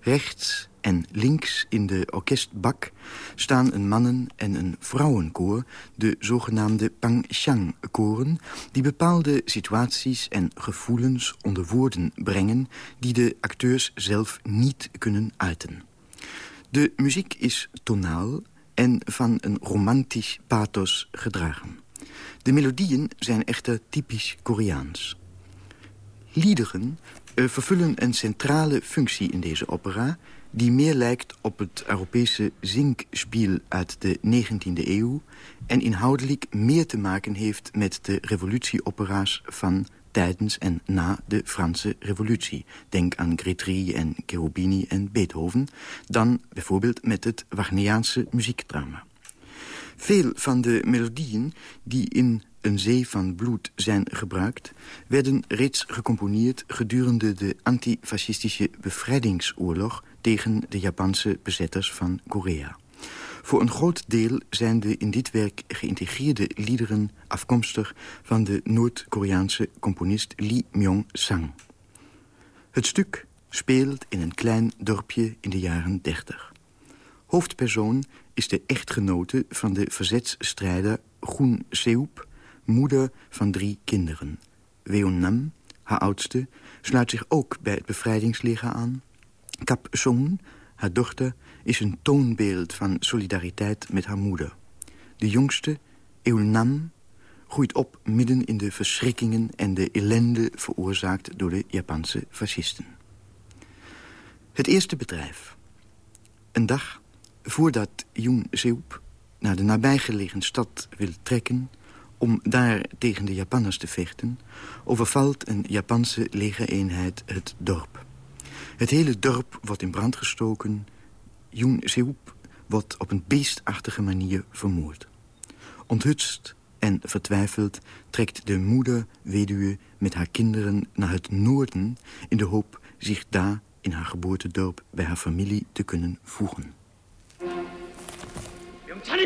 Rechts en links in de orkestbak staan een mannen- en een vrouwenkoor... de zogenaamde pangxiang-koren... die bepaalde situaties en gevoelens onder woorden brengen... die de acteurs zelf niet kunnen uiten. De muziek is tonaal en van een romantisch pathos gedragen. De melodieën zijn echter typisch Koreaans. Liederen uh, vervullen een centrale functie in deze opera... die meer lijkt op het Europese zinkspiel uit de 19e eeuw... en inhoudelijk meer te maken heeft met de revolutieopera's van tijdens en na de Franse revolutie. Denk aan Grétry en Cherubini en Beethoven... dan bijvoorbeeld met het Wagneriaanse muziekdrama. Veel van de melodieën die in een zee van bloed zijn gebruikt... werden reeds gecomponeerd gedurende de antifascistische bevrijdingsoorlog... tegen de Japanse bezetters van Korea. Voor een groot deel zijn de in dit werk geïntegreerde liederen... afkomstig van de Noord-Koreaanse componist Lee Myung-sang. Het stuk speelt in een klein dorpje in de jaren 30. Hoofdpersoon is de echtgenote van de verzetsstrijder Groen Seup... moeder van drie kinderen. Weonnam, haar oudste, sluit zich ook bij het bevrijdingsleger aan. Kap Song, haar dochter, is een toonbeeld van solidariteit met haar moeder. De jongste, Eulnam, groeit op midden in de verschrikkingen en de ellende veroorzaakt door de Japanse fascisten. Het eerste bedrijf. Een dag voordat Yoon Seup naar de nabijgelegen stad wil trekken... om daar tegen de Japanners te vechten... overvalt een Japanse legereenheid het dorp. Het hele dorp wordt in brand gestoken Yoon Seup wordt op een beestachtige manier vermoord. Onthutst en vertwijfeld trekt de moeder weduwe met haar kinderen naar het noorden... in de hoop zich daar in haar geboortedorp bij haar familie te kunnen voegen. 영찬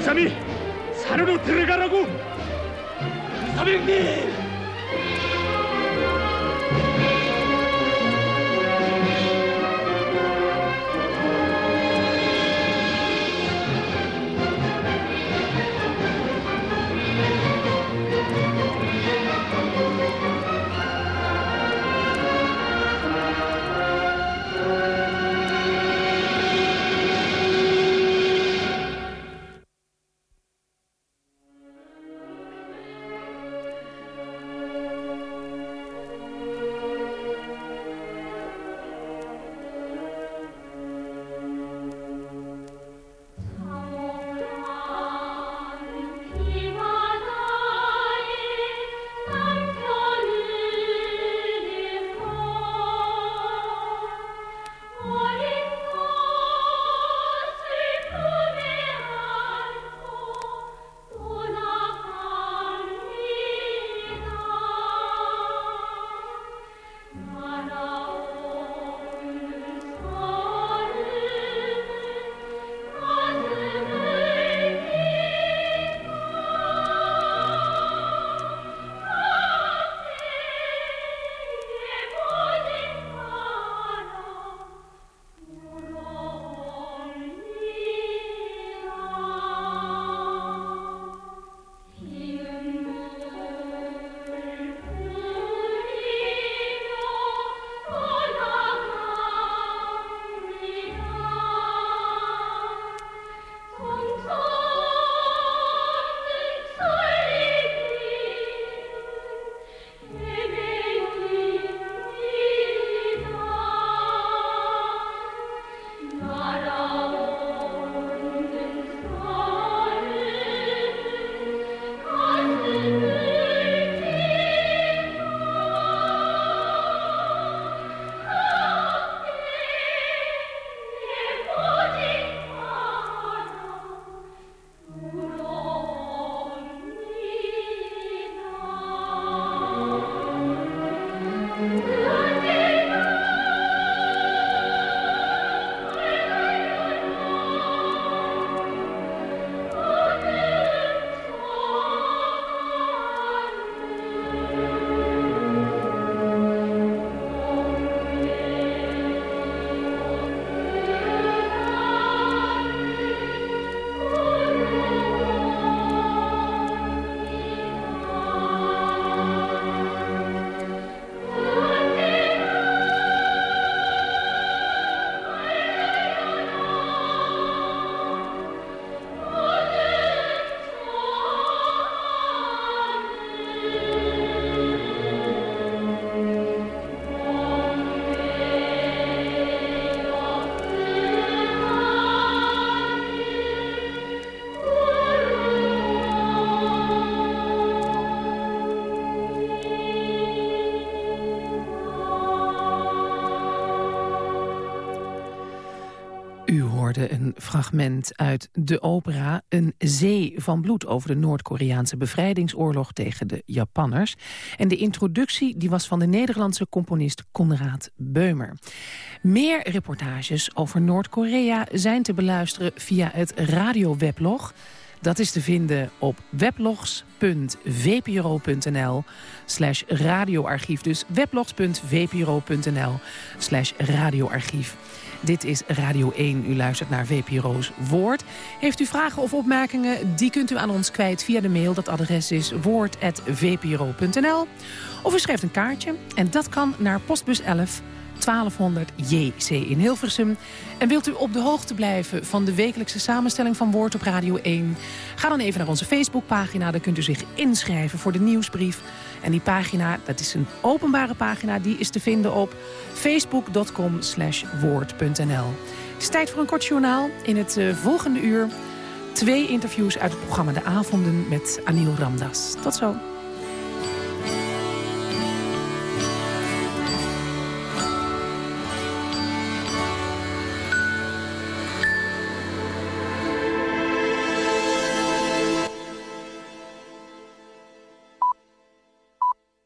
이! 정 een fragment uit de opera Een zee van bloed... over de Noord-Koreaanse bevrijdingsoorlog tegen de Japanners. En de introductie die was van de Nederlandse componist Konrad Beumer. Meer reportages over Noord-Korea zijn te beluisteren via het radioweblog... Dat is te vinden op weblogs.vpro.nl slash radioarchief. Dus weblogs.vpro.nl slash radioarchief. Dit is Radio 1. U luistert naar VPRO's Woord. Heeft u vragen of opmerkingen? Die kunt u aan ons kwijt via de mail. Dat adres is woord.vpro.nl. Of u schrijft een kaartje. En dat kan naar postbus 11 1200 JC in Hilversum. En wilt u op de hoogte blijven van de wekelijkse samenstelling van Woord op Radio 1? Ga dan even naar onze Facebookpagina. Daar kunt u zich inschrijven voor de nieuwsbrief. En die pagina, dat is een openbare pagina, die is te vinden op facebook.com woord.nl. Het is tijd voor een kort journaal. In het uh, volgende uur twee interviews uit het programma De Avonden met Anil Ramdas. Tot zo.